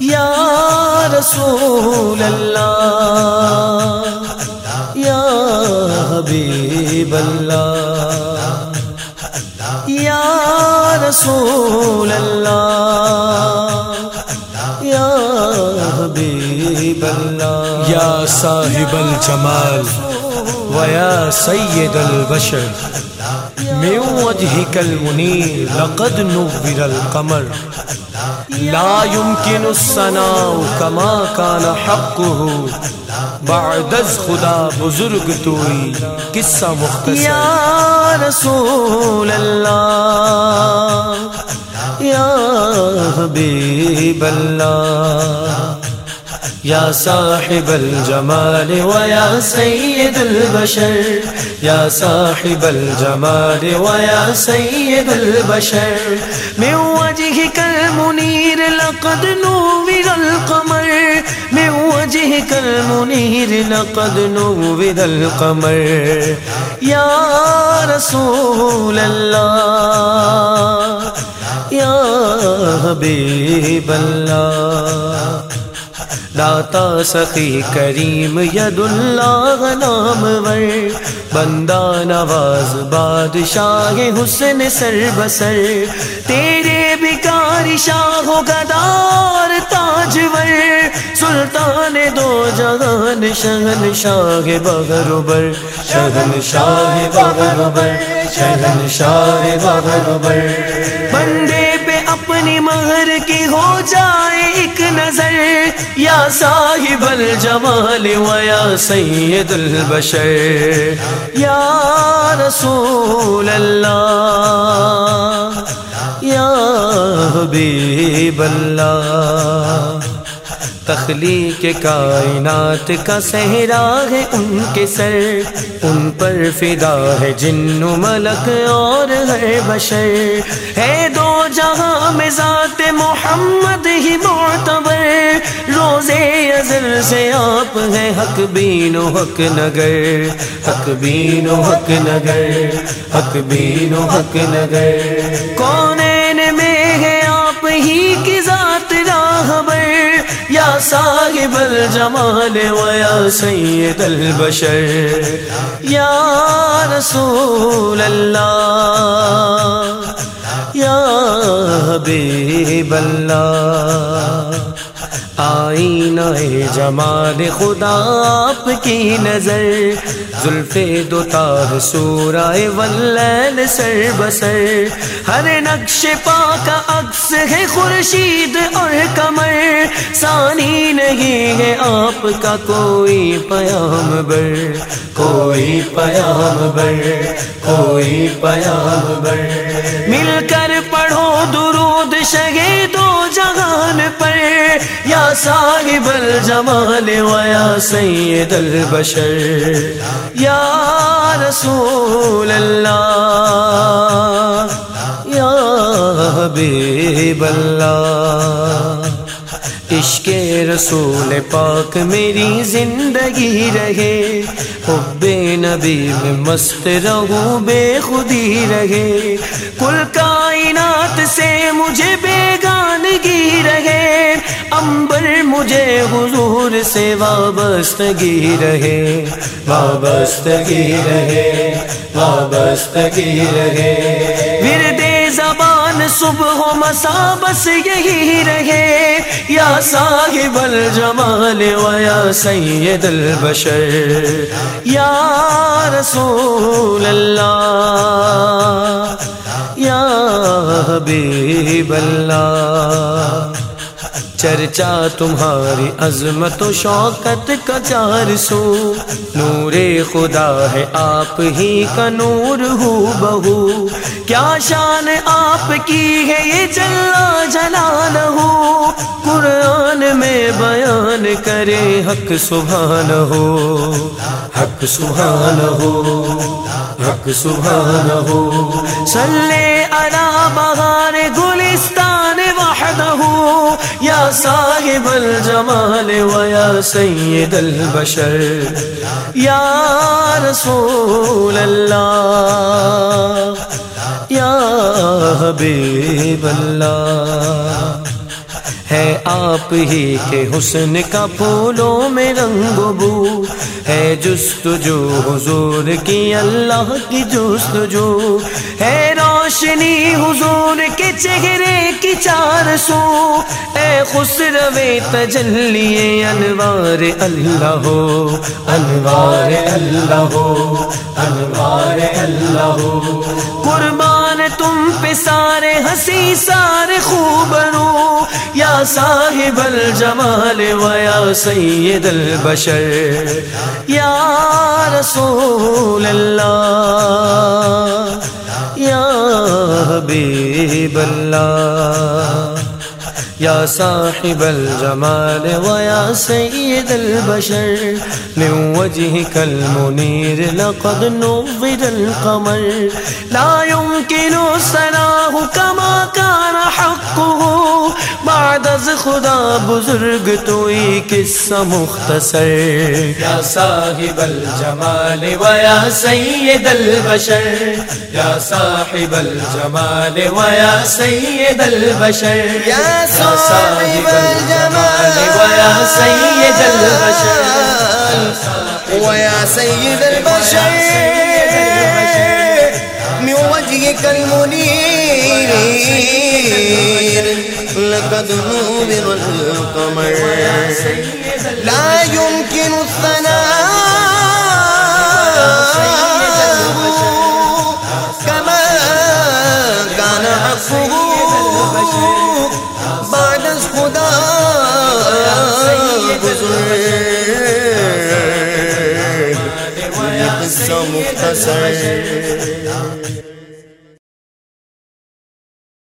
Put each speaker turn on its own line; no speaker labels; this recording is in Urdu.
یا رسول اللہ، یا حبیب اللہ، یا رسول اللہ، یا حبیب اللہ،
یا صاحب الجمال ویا سید البشر۔ من وجهك المنير، لقد نور القمر. لا يمكن الصناع كما كان حقه. بعد از خدا بزرگ توئی، قصہ مختصر.
یا رسول اللہ، یا حبیب اللہ. یا صاحب الجمال ویا سید البشر. یا صاحب الجمال ویا سید البشر. من وجهك المنير لقد نور القمر. من وجهك المنير لقد نور القمر. یا رسول اللہ یا حبیب اللہ داتا سخی کریم ید اللہ نام ور بندہ نواز بادشاہ حسن سر بسر تیرے بکاری شاہ گدار تاجور سلطان دو جہان شہن شاہ بغربر شہن شاہ بغربر شہن شاہ بغربر بندے پہ اپنی مہر کی ہو جائے ایک نظر یا صاحب الجمال و یا سید البشر یا رسول اللہ یا حبیب اللہ۔ تخلیق کائنات کا صحرا ہے ان کے سر، ان پر فدا ہے جن و ملک اور ہے بشر۔ ہے دو جہاں میں ذات محمد ہی معتبر، روزے ازل سے آپ ہیں حق بین و حق نگر۔ حق بین و حق نگر، حق بین و حق نگر۔ کونین میں ہے آپ ہی کی ذات راہبر صاحب الجمال و یا سید البشر. یا رسول اللہ یا حبیب اللہ آئینہ جمال خدا، آپ کی نظر۔ زلف دو تار سورہ واللیل سر بسر۔ ہر نقش پاک عکس ہے خورشید اور کمر ثانی نہیں ہے آپ کا کوئی پیام بر۔ کوئی پیام بر، کوئی پیام بر۔ مل کر پڑھو درود شگے دو جہان پر یا صاحب الجمال و یا سید البشر، یا رسول اللہ، یا حبیب اللہ۔ عشق رسول پاک میری زندگی رہے، حب نبی میں مست رہوں، بے خودی رہے۔ کل کائنات سے مجھے مجھے حضور سے وابستگی رہے وابستگی رہے وابستگی رہے۔ ورد زبان صبح و مسا بس یہی رہے۔ یا صاحب الجمال و یا سید البشر۔ یا رسول اللہ، یا حبیب اللہ۔ چرچا تمہاری عظمت و شوقت کا چار سو نور خدا ہے آپ ہی کا نور ہو بہو۔ کیا شان آپ کی ہے یہ چلا جلال ہو۔ قرآن میں بیان کرے حق سبحان ہو۔ حق سبحان ہو۔ حق سبحان ہو۔ سلے علی بہار گلستان۔ وحدہ یا صاحب الجمال و یا سید البشر یا رسول اللہ یا حبیب اللہ ہے آپ ہی کے حسن کا پھولوں میں رنگ بو ہے جست جو حضور کی اللہ کی جست جو ہے روشنی حضور کے چہرے کی چار سو۔ اے خسرو تجلی انوار اللہ ہو۔ انوار اللہ ہو۔ انوار اللہ ہو۔ قربان تم پہ سارے ہنسی، سارے خوب رو۔ یا صاحب الجمال و یا سید البشر۔ یا رسول اللہ۔ حبیب اللہ، یا صاحب الجمال و یا سید البشر، من وجهك المنير لقد نور القمر. لا يمكن سناه كما كان حقه بعد از خدا بزرگ تو قصہ مختصر. یا صاحب الجمال و یا سید البشر. یا صاحب الجمال و یا سید البشر.
یا صاحب الجمال
ويا سيد البشر.
ويا سيد البشر. من وجهك المنير. لقد نور القمر لا يمكن الثناء كما كان حقه بعد خدا بزرگ. قصہ مختصر.